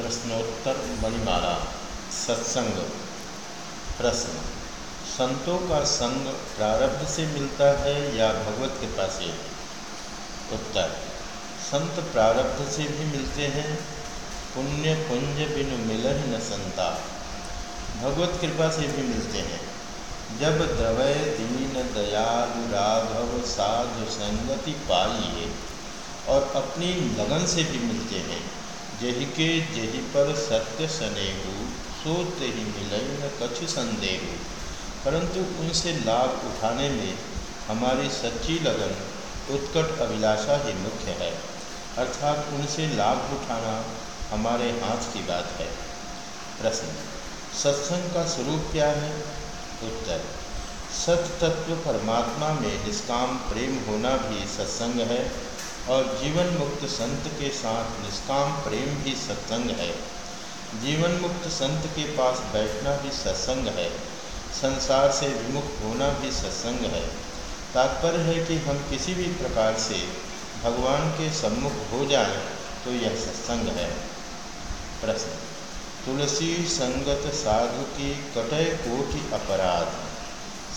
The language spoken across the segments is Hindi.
प्रश्नोत्तर मणिमाला, सत्संग, प्रश्न। संतों का संग प्रारब्ध से मिलता है या भगवत कृपा से? उत्तर, संत प्रारब्ध से भी मिलते हैं। पुण्य पुंज बिन मिल न संता। भगवत कृपा से भी मिलते हैं। जब द्रवय दीन दयालु राघव साधु संगति पाइए और अपनी लगन से भी मिलते हैं। जही के जही पर सत्य सनेहु सो ही मिलई न कछु संदेह परंतु उनसे लाभ उठाने में हमारी सच्ची लगन, उत्कट अभिलाषा ही मुख्य है। अर्थात उनसे लाभ उठाना हमारे हाथ की बात है। प्रश्न, सत्संग का स्वरूप क्या है? उत्तर सत तत्व परमात्मा में निष्काम प्रेम होना भी सत्संग है और जीवन मुक्त संत के साथ निष्काम प्रेम भी सत्संग है। जीवन मुक्त संत के पास बैठना भी सत्संग है। संसार से विमुख होना भी सत्संग है। तात्पर्य है कि हम किसी भी प्रकार से भगवान के सम्मुख हो जाएँ तो यह सत्संग है। प्रश्न, तुलसी संगत साधु की कटय कोटि अपराध।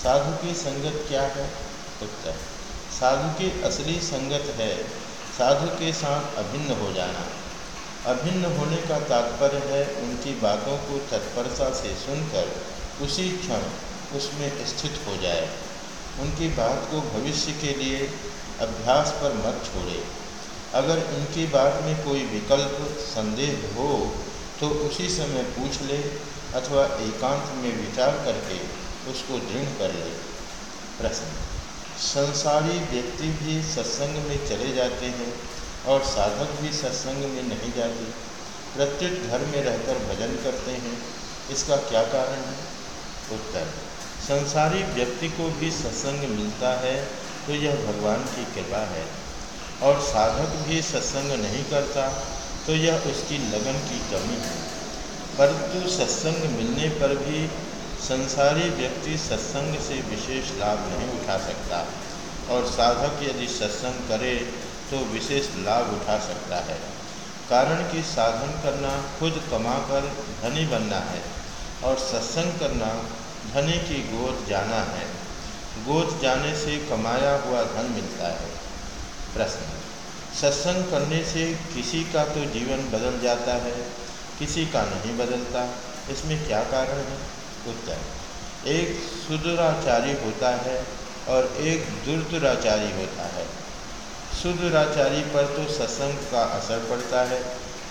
साधु की संगत क्या है? उत्तर साधु की असली संगत है। साधु के साथ अभिन्न हो जाना। अभिन्न होने का तात्पर्य है उनकी बातों को तत्परता से सुनकर उसी क्षण उसमें स्थित हो जाए। उनकी बात को भविष्य के लिए अभ्यास पर मत छोड़े। अगर उनकी बात में कोई विकल्प, संदेह हो तो उसी समय पूछ ले अथवा एकांत में विचार करके उसको दृढ़ कर ले। प्रश्न। संसारी व्यक्ति भी सत्संग में चले जाते हैं और साधक भी सत्संग में नहीं जाते। प्रत्येक घर में रहकर भजन करते हैं। इसका क्या कारण है? उत्तर, संसारी व्यक्ति को भी सत्संग मिलता है तो यह भगवान की कृपा है। और साधक भी सत्संग नहीं करता तो यह उसकी लगन की कमी है। परंतु सत्संग मिलने पर भी संसारी व्यक्ति सत्संग से विशेष लाभ नहीं उठा सकता और साधक यदि सत्संग करे तो विशेष लाभ उठा सकता है। कारण कि साधन करना खुद कमाकर धनी बनना है और सत्संग करना धनी की गोद जाना है। गोद जाने से कमाया हुआ धन मिलता है। प्रश्न, सत्संग करने से किसी का तो जीवन बदल जाता है, किसी का नहीं बदलता, इसमें क्या कारण है? उत्तर। एक सुदुराचारी होता है और एक दुर्दुराचारी होता है। सुदुराचारी पर तो सत्संग का असर पड़ता है,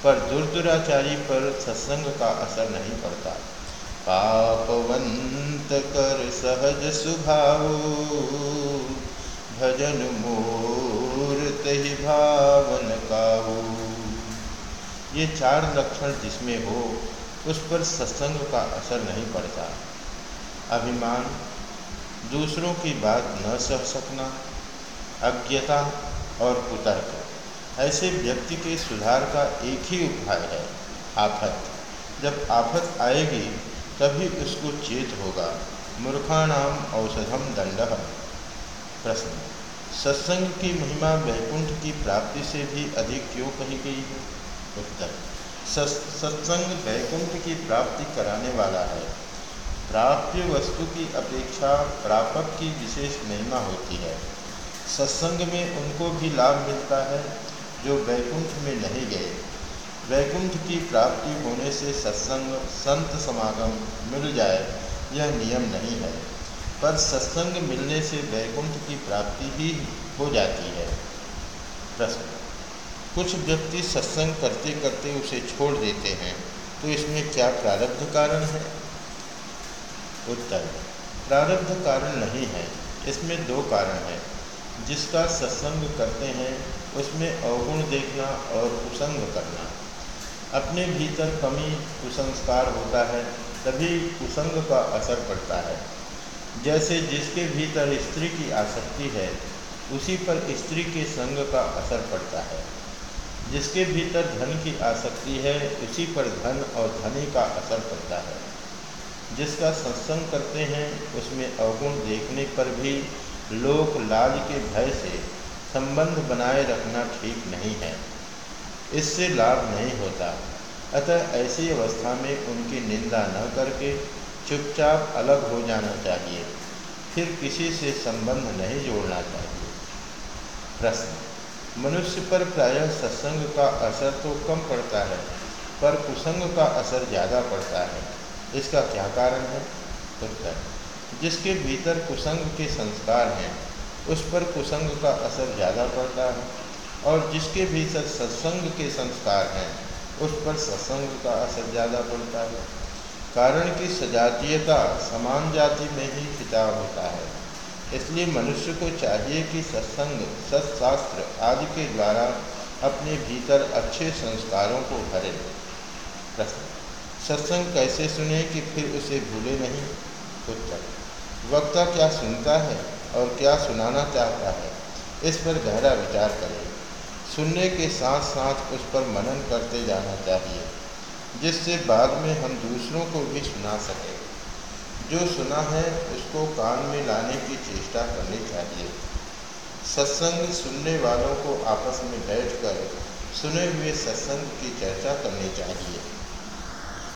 पर दुर्दुराचारी पर सत्संग का असर नहीं पड़ता। पापवंत कर सहज सुभाव, भजन मूर्त ही भावन काऊ ये चार लक्षण जिसमें हो उस पर सत्संग का असर नहीं पड़ता। अभिमान, दूसरों की बात न सह सकना, अज्ञता और कुतर्क, ऐसे व्यक्ति के सुधार का एक ही उपाय है, आफत। जब आफत आएगी, तभी उसको चेत होगा। मूर्खाणाम औषधम दंड। प्रश्न, सत्संग की महिमा वैकुंठ की प्राप्ति से भी अधिक क्यों कही गई है? उत्तर सत्संग वैकुंठ की प्राप्ति कराने वाला है। प्राप्य वस्तु की अपेक्षा प्रापक की विशेष महिमा होती है। सत्संग में उनको भी लाभ मिलता है, जो वैकुंठ में नहीं गए। वैकुंठ की प्राप्ति होने से सत्संग, संत समागम मिल जाए, यह नियम नहीं है। पर सत्संग मिलने से वैकुंठ की प्राप्ति ही हो जाती है। प्रश्न। कुछ व्यक्ति सत्संग करते करते उसे छोड़ देते हैं तो इसमें क्या प्रारब्ध कारण है? उत्तर, प्रारब्ध कारण नहीं है। इसमें दो कारण हैं। जिसका सत्संग करते हैं, उसमें अवगुण देखना और कुसंग करना। अपने भीतर कमी, कुसंस्कार होता है, तभी कुसंग का असर पड़ता है। जैसे जिसके भीतर स्त्री की आसक्ति है, उसी पर स्त्री के संग का असर पड़ता है। जिसके भीतर धन की आसक्ति है, उसी पर धन और धनी का असर पड़ता है। जिसका सत्संग करते हैं, उसमें अवगुण देखने पर भी लोक लाज के भय से संबंध बनाए रखना ठीक नहीं है। इससे लाभ नहीं होता। अतः ऐसी अवस्था में उनकी निंदा न करके चुपचाप अलग हो जाना चाहिए। फिर किसी से संबंध नहीं जोड़ना चाहिए। प्रश्न। मनुष्य पर प्रायः सत्संग का असर तो कम पड़ता है, पर कुसंग का असर ज़्यादा पड़ता है। इसका क्या कारण है? उत्तर, जिसके भीतर कुसंग के संस्कार हैं, उस पर कुसंग का असर ज़्यादा पड़ता है, और जिसके भीतर सत्संग के संस्कार हैं, उस पर सत्संग का असर ज़्यादा पड़ता है। कारण कि सजातीयता समान जाति में ही खिंचाव होता है। इसलिए मनुष्य को चाहिए कि सत्संग, सत्शास्त्र आदि के द्वारा अपने भीतर अच्छे संस्कारों को भरे। प्रश्न, सत्संग कैसे सुने कि फिर उसे भूले नहीं? उत्तर, वक्ता क्या सुनता है और क्या सुनाना चाहता है? इस पर गहरा विचार करें। सुनने के साथ साथ उस पर मनन करते जाना चाहिए, जिससे बाद में हम दूसरों को भी सुना सकें। जो सुना है, उसको कान में लाने की चेष्टा करनी चाहिए। सत्संग सुनने वालों को आपस में बैठकर सुने हुए सत्संग की चर्चा करनी चाहिए।